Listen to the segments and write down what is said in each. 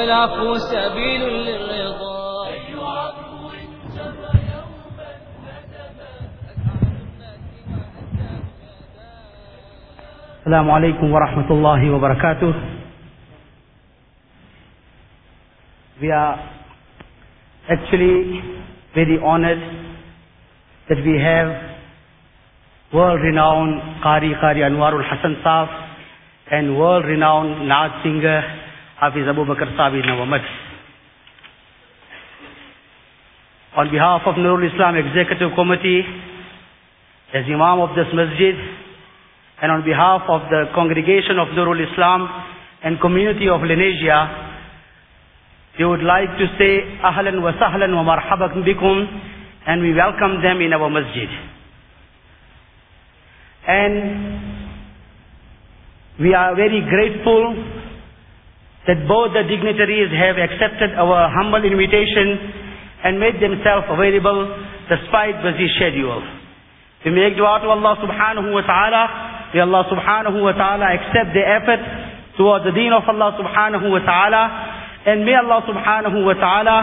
العفو سبيل للرضا السلام عليكم ورحمة الله وبركاته We are actually very honored that we have world-renowned Qari Qari Anwarul Hassan Saab and world-renowned Naad singer Hafiz Abu Bakr in our. On behalf of Nurul Islam Executive Committee, as Imam of this masjid, and on behalf of the congregation of Nurul Islam and community of Lenasia, we would like to say ahlan wa sahlan wa marhaban bikum and we welcome them in our masjid. And we are very grateful that both the dignitaries have accepted our humble invitation and made themselves available despite busy schedule. We make dua to Allah subhanahu wa ta'ala. May Allah subhanahu wa ta'ala accept the effort towards the deen of Allah subhanahu wa ta'ala. And may Allah subhanahu wa ta'ala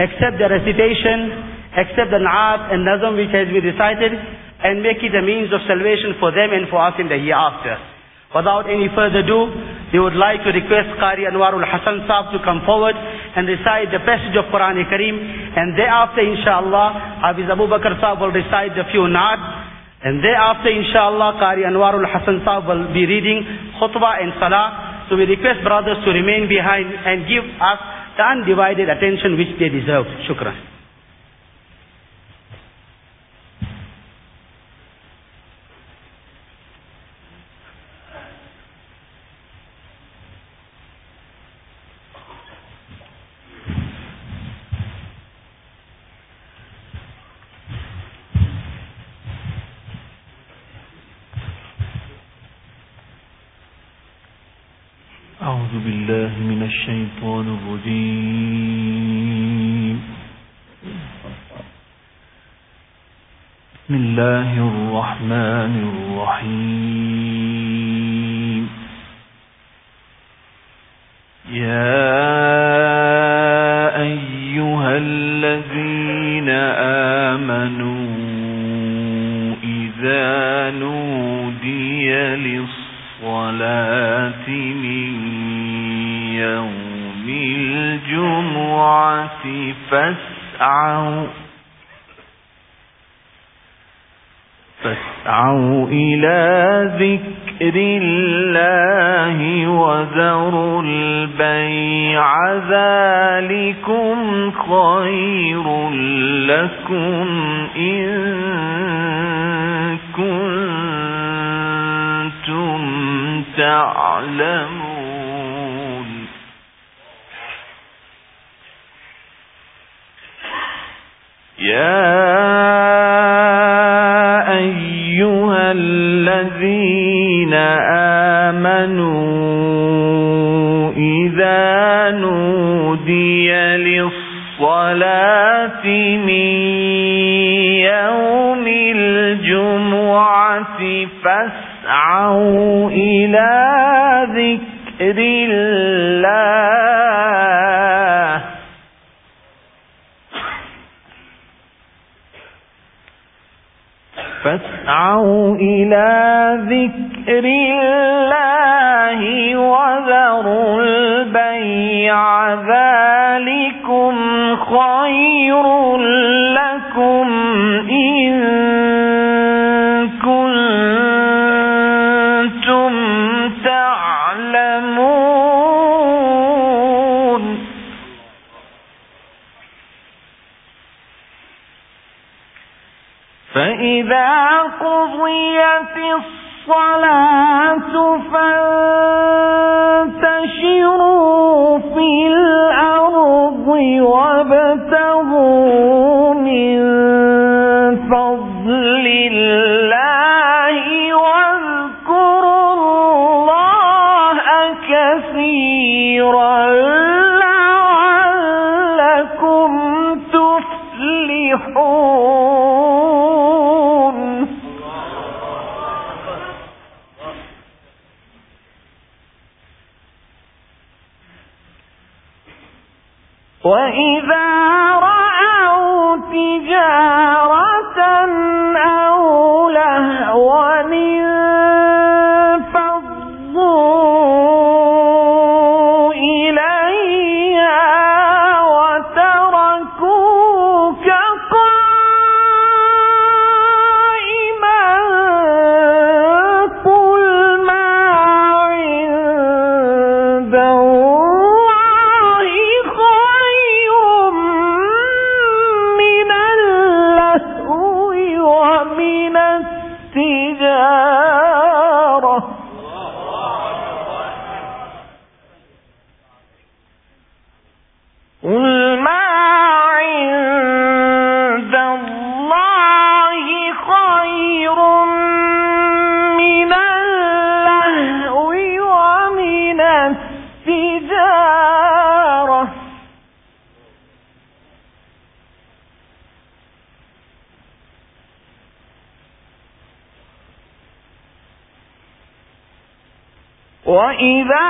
accept the recitation, accept the na'at and nazam which has been recited, and make it a means of salvation for them and for us in the hereafter. Without any further ado, we would like to request Qari Anwarul Hassan Saab to come forward and recite the passage of Quran Kareem. And thereafter, inshallah, Hafiz Abu Bakr Saab will recite the few na'at. And thereafter, inshallah, Qari Anwarul Hassan Saab will be reading khutbah and salah. So we request brothers to remain behind and give us the undivided attention which they deserve. Shukran. البيع ذلكم خير لكم إن كنتم تعلمون. يا أيها الذين آمنوا من يوم الجمعة فاسعوا إلى ذكر الله. فاسعوا إلى ذكر الله وذروا البيع ذلكم خير لكم إن كنتم تعلمون. فإذا قضيت الصلاة فانتشروا وإذا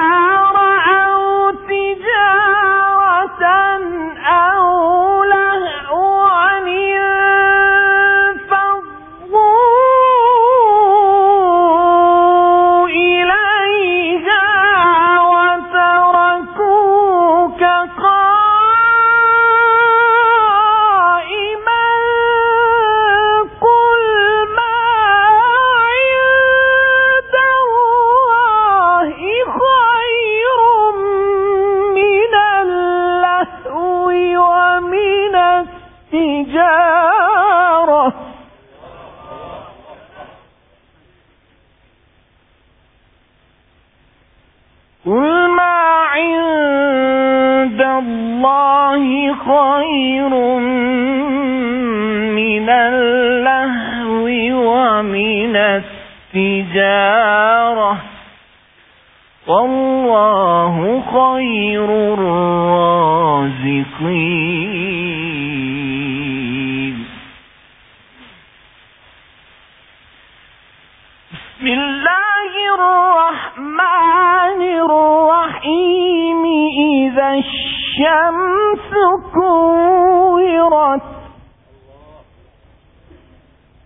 الشمس كورت.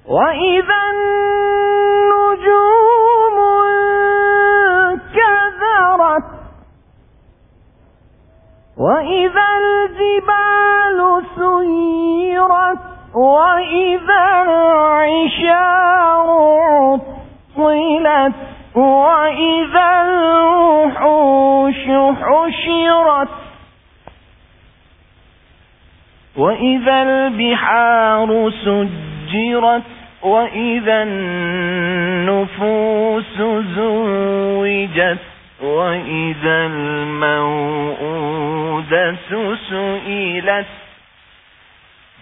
وإذا النجوم انكدرت. وإذا الجبال سيرت. وإذا العشار عطلت. وإذا الوحوش حشرت. وإذا البحار سجرت وإذا النفوس زوجت وإذا الموءودة سئلت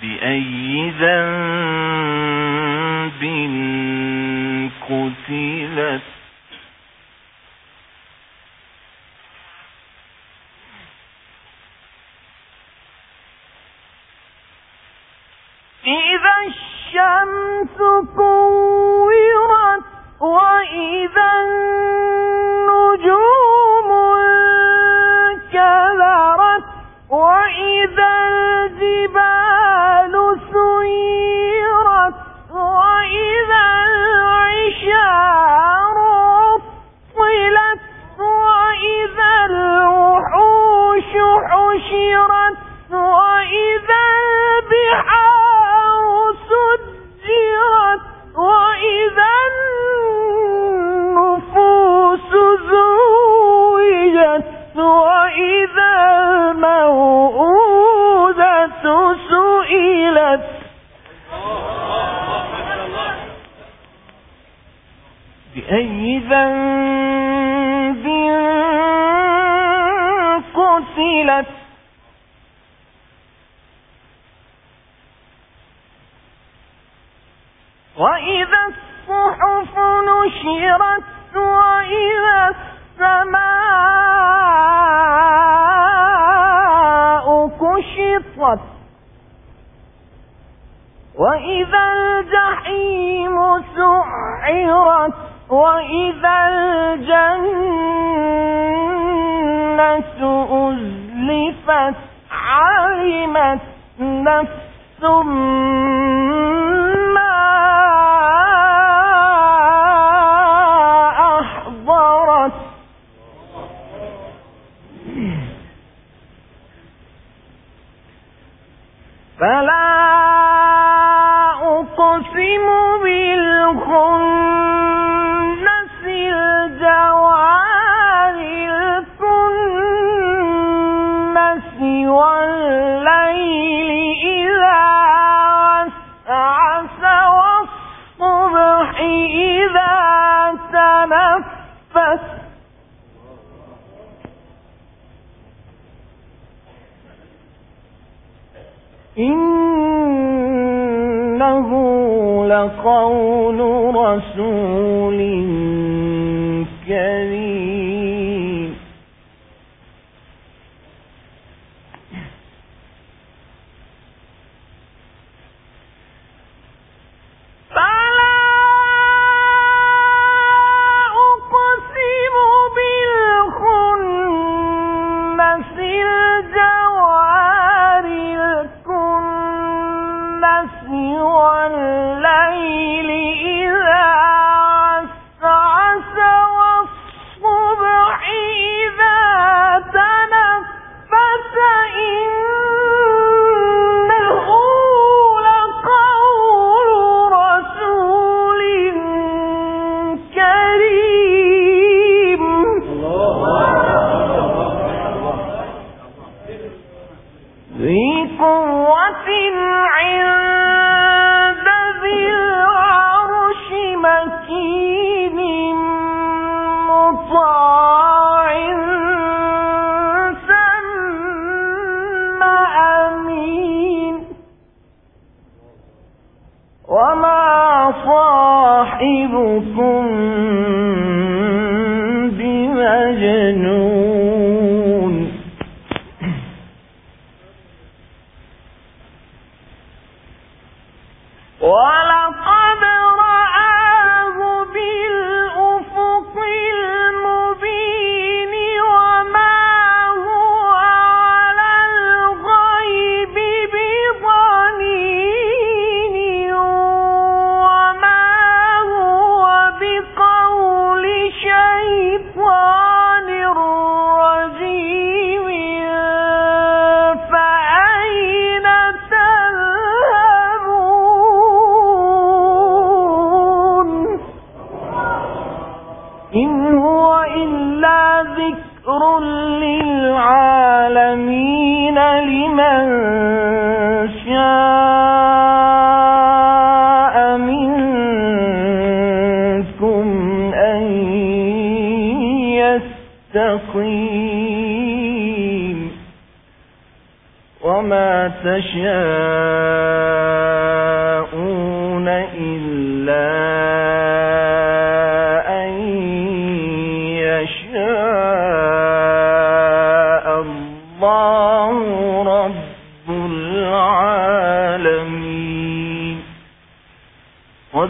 بأي ذنب قتلت وإذا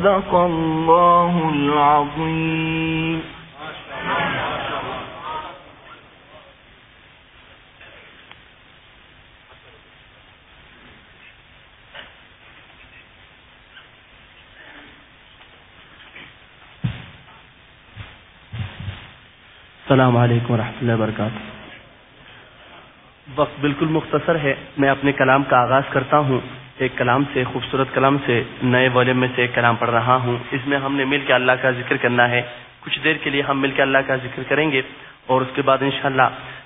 صدق الله العظيم السلام علیکم ورحمۃ اللہ وبرکاتہ وقت بالکل مختصر ہے میں اپنے کلام کا آغاز کرتا ہوں۔ ایک کلام سے، خوبصورت کلام سے نئے والم میں سے ایک کلام پڑھ رہا ہوں۔ اس میں ہم نے مل کے اللہ کا ذکر کرنا ہے۔ کچھ دیر کے لیے ہم مل کے اللہ کا ذکر کریں گے۔ اور اس کے بعد انشاءاللہ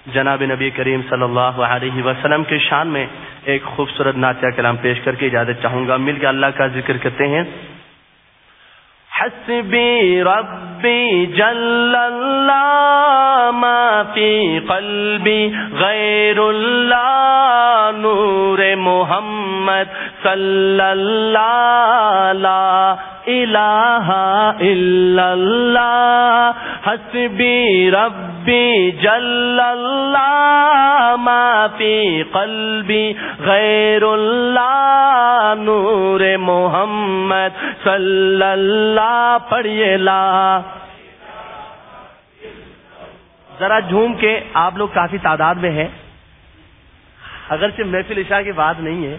جناب نبی کریم صلی اللہ علیہ وسلم کے شان میں ایک خوبصورت نعتیہ کلام پیش کر کے اجازت چاہوں گا۔ مل کے اللہ کا ذکر کرتے ہیں۔ حسبي ربي جل الله ما في قلبي غير الله، نور محمد صلى الله، لا إله إلا الله. حسبي جل الله. ما في قلبي غير الله، نور محمد صلی اللہ پڑھیے لا ذرا جھوم کے آپ لوگ کافی تعداد میں ہیں۔ اگرچہ محفل عشاء کی بات نہیں ہے،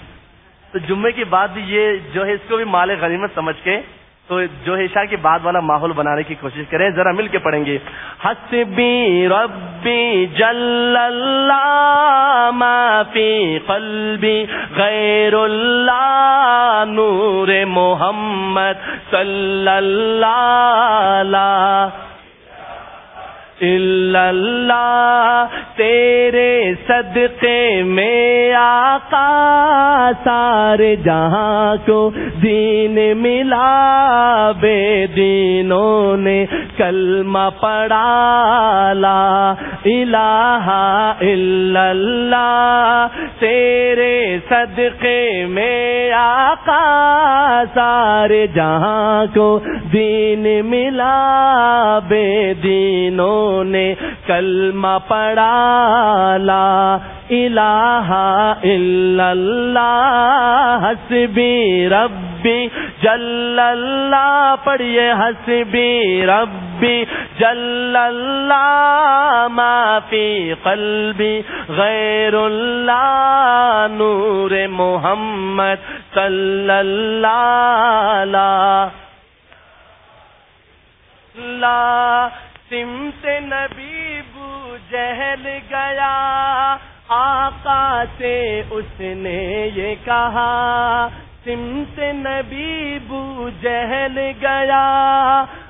تو جمعے کی بات بھی یہ جو ہے اس کو بھی مال غنیمت سمجھ کے تو جو ہے عشاء کی بعد والا ماحول بنانے کی کوشش کریں۔ ذرا مل کے پڑھیں گے۔ حسبی ربی جل اللہ ما فی قلبی غیر اللہ نور محمد صلی اللہ اللہ تیرے صدقے میں آقا سارے جہاں کو دین ملا بے دینوں نے کلمہ پڑا لا الہ الا اللہ تیرے صدقے میں آقا سارے جہاں کو دین ملا بے دینوں نے کلمہ پڑا لا الہ الا اللہ، حسبی ربی جل اللہ پڑھیے حسبی ربی جل اللہ ما فی قلبی غیر اللہ نور محمد صلی اللہ لا سمت نبی بو جہل گیا، آقا سے اس نے یہ کہا سمت نبی بو جہل گیا،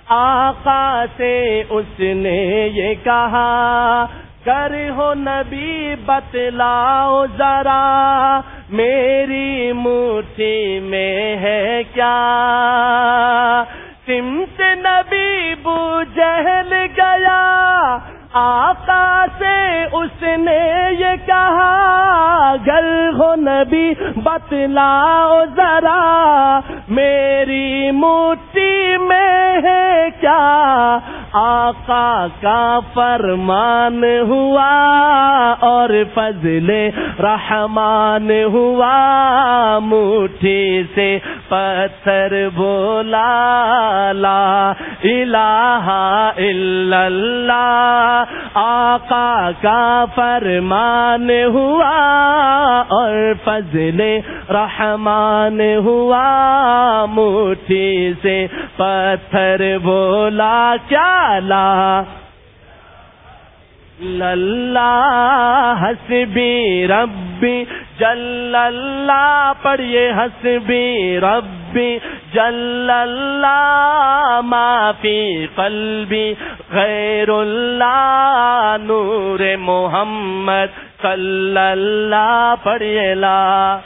آقا سے اس نے یہ کہا کر ہو نبی بتلاؤ ذرا، میری مٹھی میں ہے کیا؟ سمت نبی بو جہل گیا آقا سے اس نے یہ کہا، گل ہو نبی، بتلاؤ ذرا، میری موتی میں ہے کیا؟ آقا کا فرمان ہوا اور فضل رحمان ہوا مٹھی سے پتھر بولا لا الہ الا اللہ آقا کا فرمان ہوا اور فضل رحمان ہوا مٹھی سے پتھر بولا کیا لا اللہ حسبی ربی جل اللہ پڑھیے حسبی ربی جل اللہ ما فی قلبی غیر اللہ نور محمد صلی اللہ پڑھیے لا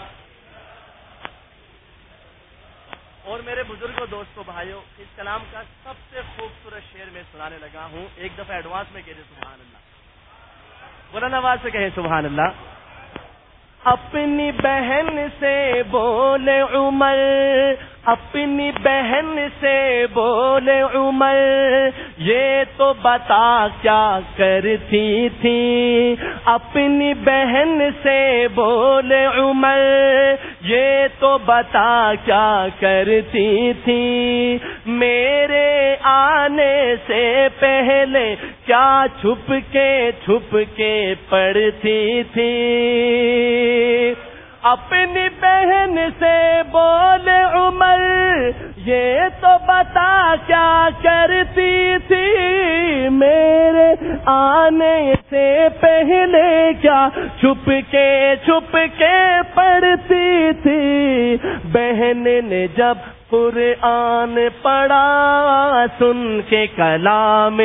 اور میرے بزرگوں دوستوں بھائیوں، اس کلام کا سب سے خوبصورت شعر میں سنانے لگا ہوں۔ ایک دفعہ ایڈوانس میں کہہ سبحان اللہ۔ بلند آواز سے کہیں، سبحان اللہ۔ اپنی بہن سے بولے عمر اپنی بہن سے بولے عمر، یہ تو بتا کیا کرتی تھی۔ اپنی بہن سے بولے عمر، یہ تو بتا کیا کرتی تھی۔ میرے آنے سے پہلے کیا چھپ کے چھپ کے پڑھتی تھی؟ اپنی بہن سے بولے عمر، یہ تو بتا کیا کرتی تھی؟ میرے آنے سے پہلے کیا چھپ کے چھپ کے پڑتی تھی؟ بہن نے جب قرآن پڑا سن کے کلام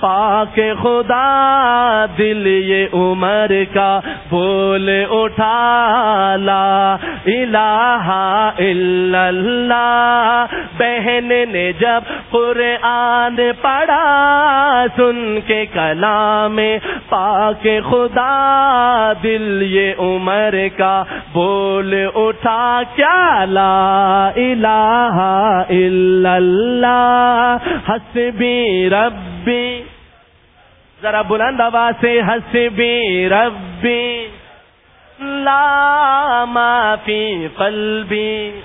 پاک خدا، دل یہ عمر کا بول اٹھا لا الہ الا اللہ۔ بہن نے جب قرآن پڑا سن کے کلام پاک خدا دل یہ عمر کا بول اٹھا، کیا لا الہ الا اللہ، حسبی ربی۔ ذرا بلند آواز سے، حسبی ربی۔ لا ما فی قلبی۔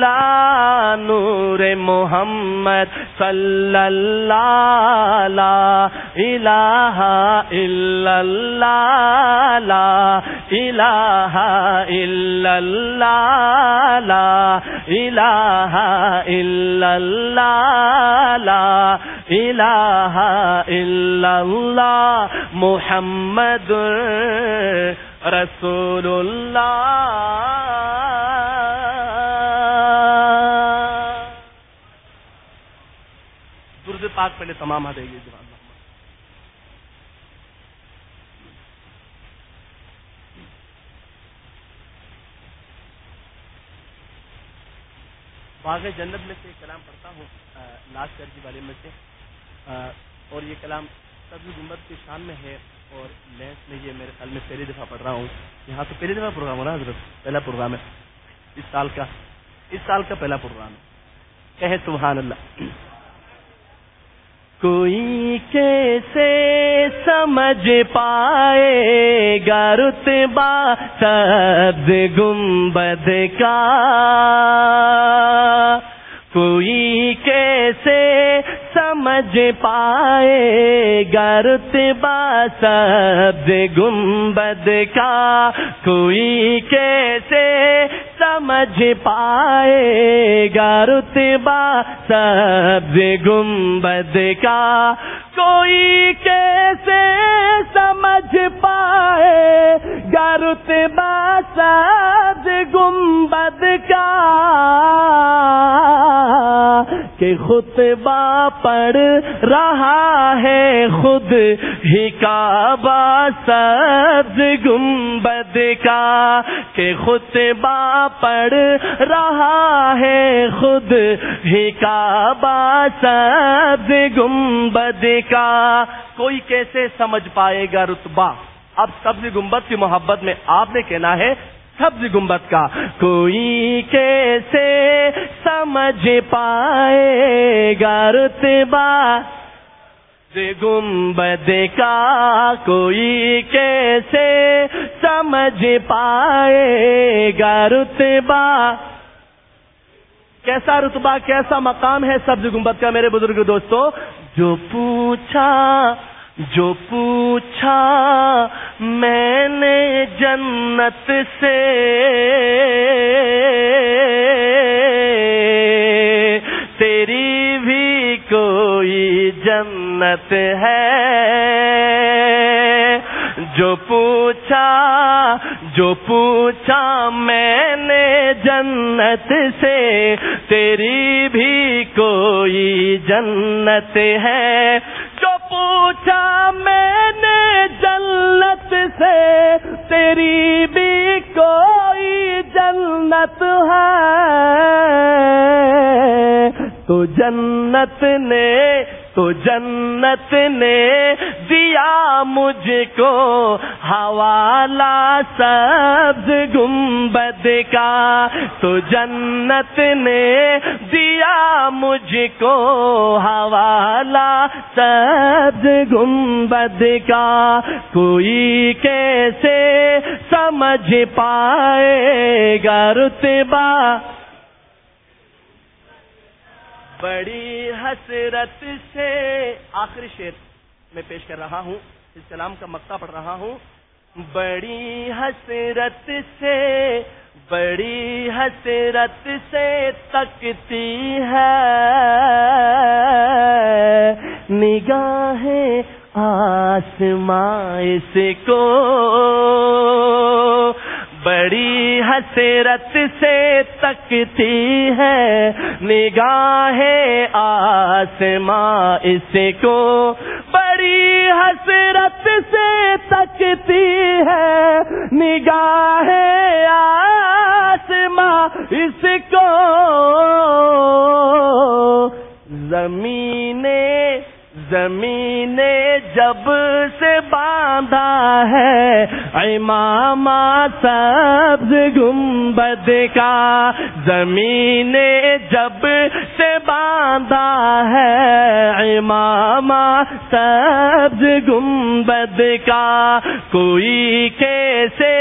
لا نور محمد صلی اللہ لا الہ الا اللہ، لا الہ الا اللہ، لا الہ الا اللہ، لا الہ الا اللہ، محمد رسول اللہ۔ درد پاک پہلے تمام آ جائیے جوان باغ جنت میں سے ایک کلام پڑھتا ہوں لاسٹ کرجی والے میں سے اور یہ کلام سبز گنبد کی شان میں ہے۔ اور میں اس میں یہ میرے خیال میں پہلی دفعہ پڑھ رہا ہوں۔ یہاں تو پہلی دفعہ پروگرام ہو رہا حضرت؟ پہلا پروگرام ہے۔ اس سال کا، اس سال کا پہلا پروگرام ہے۔ کہے سبحان اللہ۔ کوئی کیسے سمجھ پائے گا رتبہ سبز گنبد کا؟ کوئی کیسے سمجھ پائے گا رتبہ سبز گنبد کا کوئی کیسے سمجھ پائے؟ گا سبز گنبد کا کوئی کیسے سمجھ پائے؟ گا رتبہ سبز گنبد کا کہ خطبہ پڑھ رہا ہے خود ہی کعبہ سبز گنبد کا کہ خطبہ پڑھ رہا ہے خود ہی کعبہ سبز گنبد کا کوئی کیسے سمجھ پائے گا رتبہ؟ اب سبز گنبد کی محبت میں آپ نے کہنا ہے سبز گنبد کا۔ کوئی کیسے سمجھ پائے گا رتبہ؟ گنبد کا کوئی کیسے سمجھ پائے گا رتبہ؟ کیسا رتبہ، کیسا مقام ہے سبز گنبد کا میرے بزرگ دوستو؟ جو پوچھا جو پوچھا میں نے جنت سے تیری بھی کوئی جنت ہے۔ جو پوچھا جو پوچھا میں نے جنت سے، تیری بھی کوئی جنت ہے۔ جو پوچھا میں نے جنت سے، تیری بھی کوئی جنت ہے۔ تو جنت نے تو جنت نے دیا مجھ کو حوالہ سبز گنبد کا۔ تو جنت نے دیا مجھ کو حوالہ سبز گنبد کا۔ کوئی کیسے سمجھ پائے گا رتبہ؟ بڑی حسرت سے آخری شعر میں پیش کر رہا ہوں، اس کلام کا مقطع پڑھ رہا ہوں۔ بڑی حسرت سے، بڑی حسرت سے تکتی ہے۔ نگاہیں آسماں اس کو بڑی حسرت سے تکتی ہے۔ نگاہ آسماں اس کو بڑی حسرت سے تکتی ہے۔ نگاہ آسماں اس کو زمین زمین جب سے باندھا ہے امام سبز گنبد کا زمین جب سے باندھا ہے امام سبز گنبد کا کوئی کیسے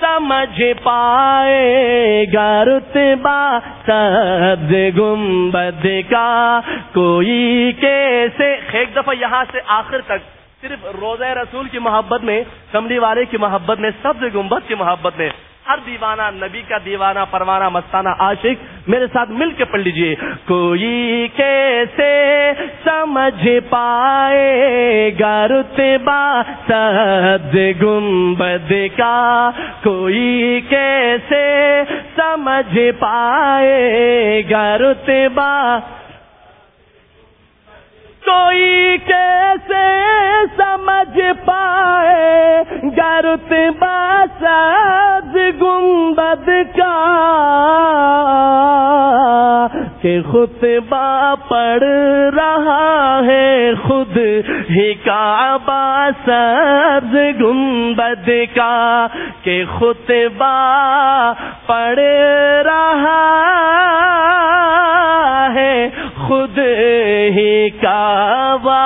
سمجھ پائے گا رتبہ سبز گنبد کا؟ کوئی کیسے ایک دفعہ یہاں سے آخر تک صرف روزہ رسول کی محبت میں کملی والے کی محبت میں سبز گنبد کی محبت میں، ہر دیوانہ نبی کا دیوانہ، پروانہ، مستانہ، عاشق میرے ساتھ مل کے پڑھ لیجیے۔ کوئی کیسے سمجھ پائے گا رتبہ سبز گنبد کا؟ کوئی کیسے سمجھ پائے گا رتبہ کوئی کیسے سمجھ پائے؟ گرت باسد گنبد کا کہ خطبہ پڑھ رہا ہے خود ہی کعبہ سبز گنبد کا کہ خطبہ پڑھ رہا ہے خود ہی کعبہ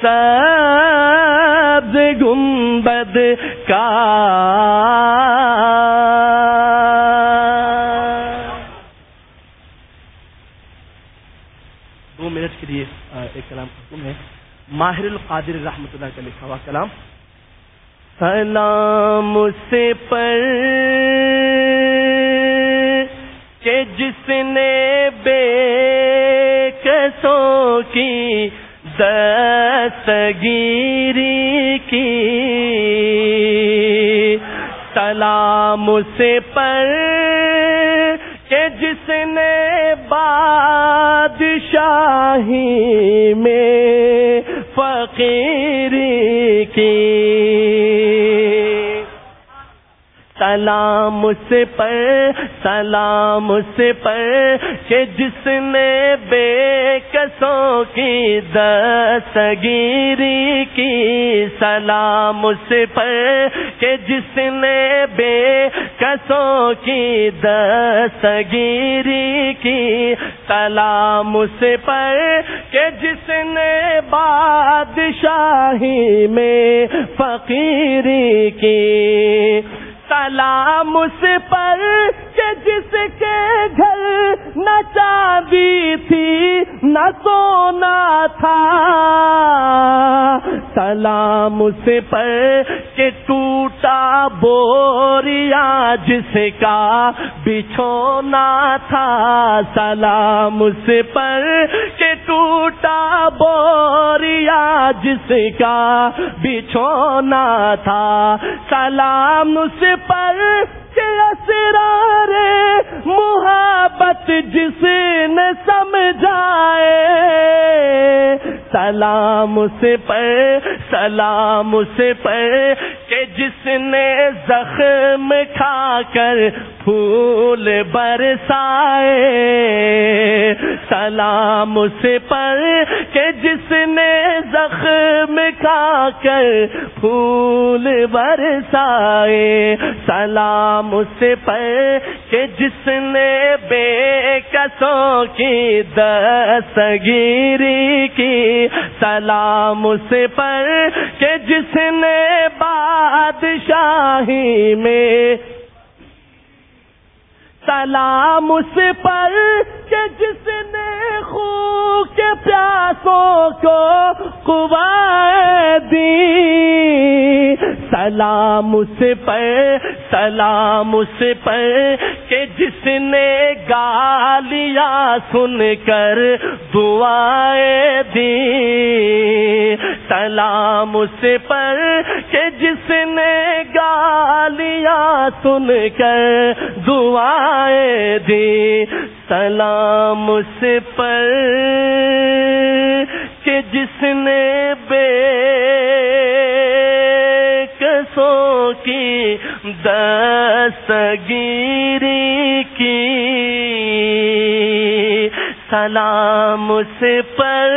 سبز گنبد کا دو منٹ کے لیے ایک کلام حکم ہے۔ ماہر القادر رحمت اللہ کا لکھا ہوا کلام۔ سلام سے پر کہ جس نے بے کسوں کی دستگیری کی، سلام سے پر کہ جس نے بادشاہی میں فقیری کی۔ سلام سے پر، سلام سے پر کہ جس نے بے کسوں کی دستگیری کی، سلام سے پر کہ جس نے بے کسوں کی دستگیری کی، سلام سے پر کہ جس نے بادشاہی میں فقیری کی۔ سلام اس پر کہ جس کے گھر نہ چاندی تھی، نہ سونا تھا۔ سلام اس پر کہ ٹوٹا بوریا جس کا بچھونا تھا۔ سلام اس پر کہ ٹوٹا بوریا جس کا بچھونا تھا۔ سلام اس پر کہ اسرار محبت جس نے سمجھائے۔ سلام سے پر سلام سے پر کہ جس نے زخم کھا کر پھول برسائے۔ سلام سے پر کہ جس نے زخم کھا کر پھول برسائے۔ سلام سے پر کہ جس نے بے کسوں کی دستگیری کی، سلام سے پر کہ جس نے بادشاہی میں سلام اس پر کہ جس نے خو کے پیاسوں کو قوائے دی۔ سلام اس پر، سلام اس پر کہ جس نے گالیاں سن کر دعائیں دی۔ سلام اس پر کہ جس نے گالیاں سن کر دعائیں آئے دی سلام اس پر کہ جس نے بے کسوں کی دستگیری کی سلام اس پر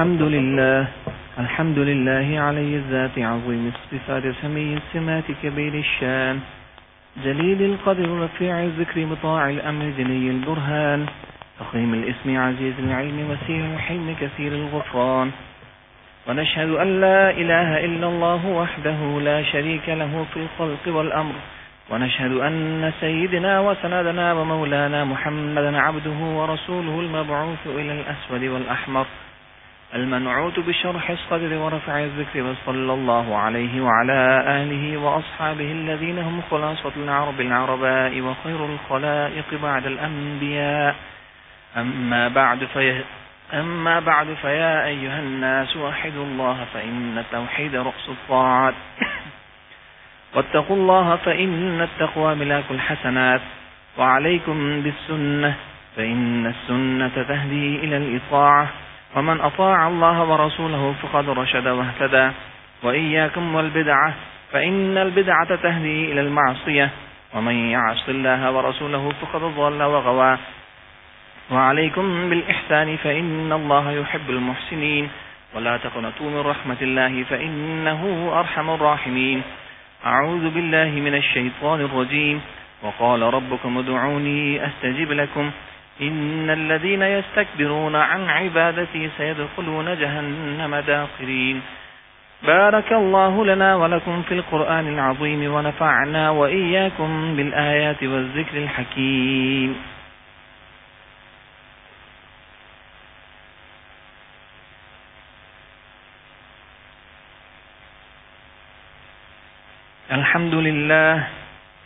الحمد لله. الحمد لله علي الذات عظيم. الصفات سمي السمات كبير الشان. جليل القدر رفيع الذكر مطاع الأمر جلي البرهان. فخيم الاسم عزيز العلم وسير الحلم كثير الغفران. ونشهد أن لا إله إلا الله وحده لا شريك له في الخلق والأمر. ونشهد أن سيدنا وسندنا ومولانا محمدا عبده ورسوله المبعوث إلى الأسود والأحمر. المنعوت بشرح الصدر ورفع الذكر وصلى الله عليه وعلى آله وأصحابه الذين هم خلاصة العرب العرباء وخير الخلائق بعد الأنبياء. أما بعد في أما بعد فيا أيها الناس وحدوا الله فإن التوحيد رأس الطاعات واتقوا الله فإن التقوى ملاك الحسنات وعليكم بالسنة فإن السنة تهدي إلى الإطاعة. ومن أطاع الله ورسوله فقد رشد واهتدى. وإياكم والبدعة فإن البدعة تهدي إلى المعصية. ومن يعص الله ورسوله فقد ضل وغوى. وعليكم بالإحسان فإن الله يحب المحسنين. ولا تقنطوا من رحمة الله فإنه أرحم الراحمين. أعوذ بالله من الشيطان الرجيم. وقال ربكم ادعوني أستجب لكم. إن الذين يستكبرون عن عبادتي سيدخلون جهنم داخرين. بارك الله لنا ولكم في القرآن العظيم ونفعنا وإياكم بالآيات والذكر الحكيم. الحمد لله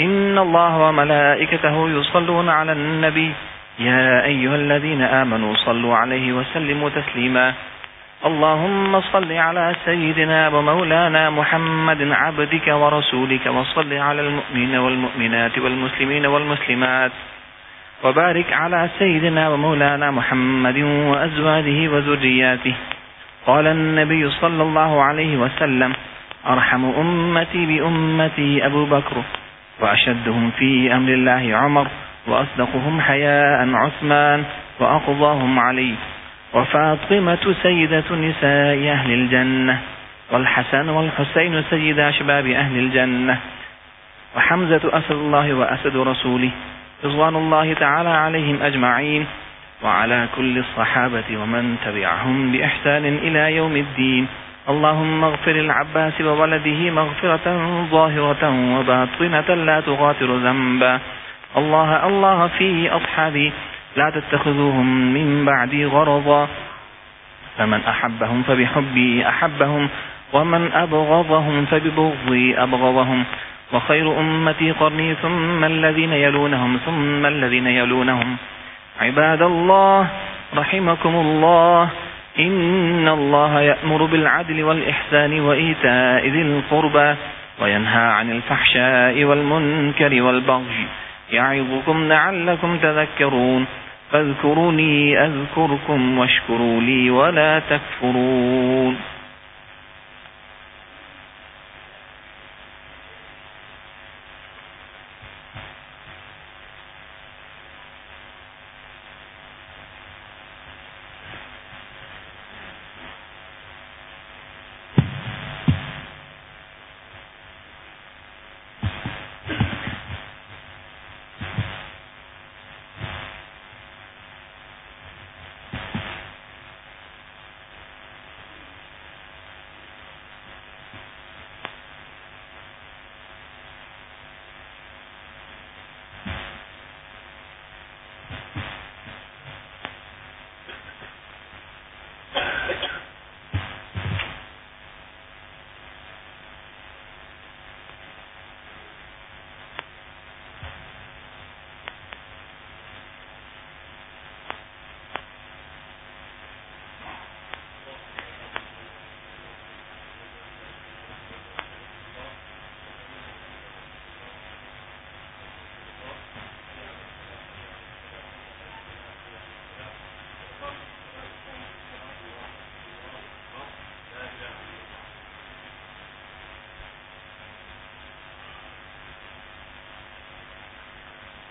إن الله وملائكته يصلون على النبي. يا أيها الذين آمنوا صلوا عليه وسلموا تسليما. اللهم صل على سيدنا ومولانا محمد عبدك ورسولك وصل على المؤمنين والمؤمنات والمسلمين والمسلمات. وبارك على سيدنا ومولانا محمد وأزواجه وذرياته. قال النبي صلى الله عليه وسلم أرحم أمتي بأمتي أبو بكر. وأشدهم في أمر الله عمر وأصدقهم حياء عثمان وأقضاهم علي. وفاطمة سيدة نساء أهل الجنة والحسن والحسين سيد أشباب أهل الجنة. وحمزة أسد الله وأسد رسوله رضوان الله تعالى عليهم أجمعين. وعلى كل الصحابة ومن تبعهم بإحسان إلى يوم الدين. اللهم اغفر العباس وولده مغفرة ظاهرة وباطنة لا تغافر ذنبا. الله الله في أصحابي لا تتخذوهم من بعدي غرضا. فمن أحبهم فبحبي أحبهم ومن أبغضهم فببغضي أبغضهم. وخير أمتي قرني ثم الذين يلونهم ثم الذين يلونهم. عباد الله رحمكم الله. إن الله يأمر بالعدل والإحسان وإيتاء ذي القربى وينهى عن الفحشاء والمنكر والبغي يعظكم لعلكم تذكرون فاذكروني أذكركم واشكروا لي ولا تكفرون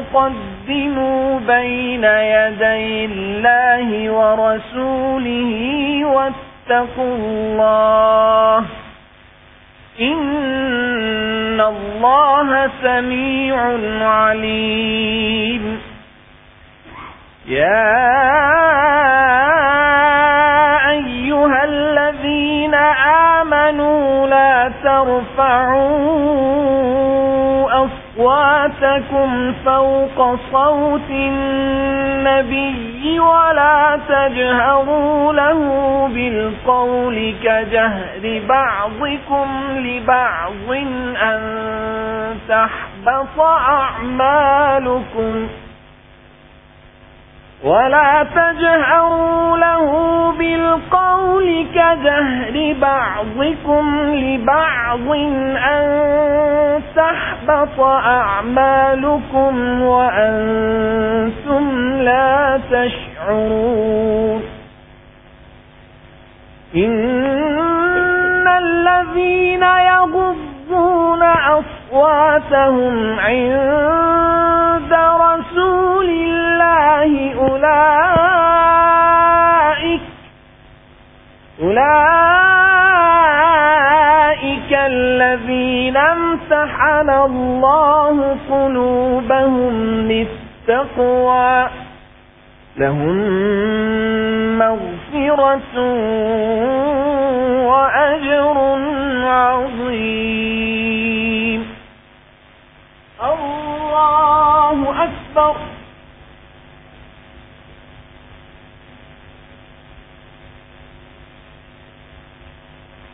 تقدموا بين يدي الله ورسوله واتقوا الله إن الله سميع عليم. يا أيها الذين آمنوا لا ترفعون أصواتكم فوق صوت النبي ولا تجهروا له بالقول كجهر بعضكم لبعض أن تحبط أعمالكم ولا تجهروا له بالقول كجهر بعضكم لبعض أن تحبط أعمالكم وأنتم لا تشعرون. إن الذين يغضون أصواتهم عند الله أولئك أولئك الذين امتحن الله قلوبهم للتقوى. لهم مغفرة وأجر عظيم.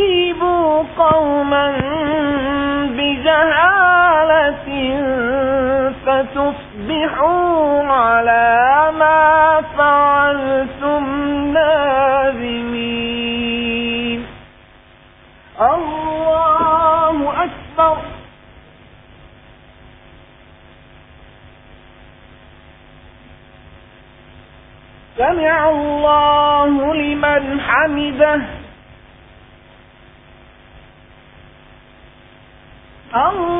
تصيبوا قوما بجهالة فتصبحوا على ما فعلتم نادمين. الله أكبر. سمع الله لمن حمده. Allah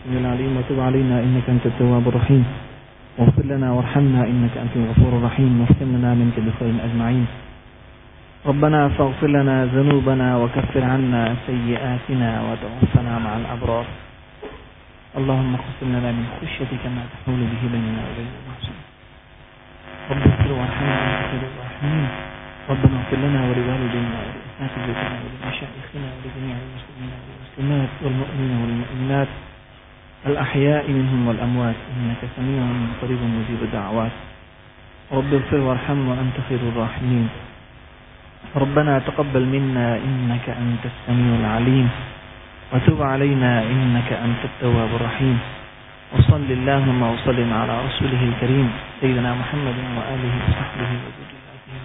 السميع العليم وتب علينا إنك أنت التواب الرحيم. واغفر لنا وارحمنا إنك أنت الغفور الرحيم. واختم لنا منك بخير أجمعين. ربنا فاغفر لنا ذنوبنا وكفر عنا سيئاتنا وتوفنا مع الأبرار. اللهم اقسم لنا من خشيتك ما تحول به بيننا وبين المعصية رب اغفر وارحمنا وانت خير الراحمين ربنا اغفر لنا ولوالدينا ولأساتذتنا ولمشايخنا ولجميع المسلمين والمسلمات والمؤمنين والمؤمنات. الأحياء منهم والأموات إنك سميع قريب مجيب الدعوات. رب اغفر وارحم وأنت خير الراحمين. ربنا تقبل منا إنك أنت السميع العليم. وتب علينا إنك أنت التواب الرحيم. وصل اللهم وسلم على رسوله الكريم سيدنا محمد وآله وصحبه وسلم.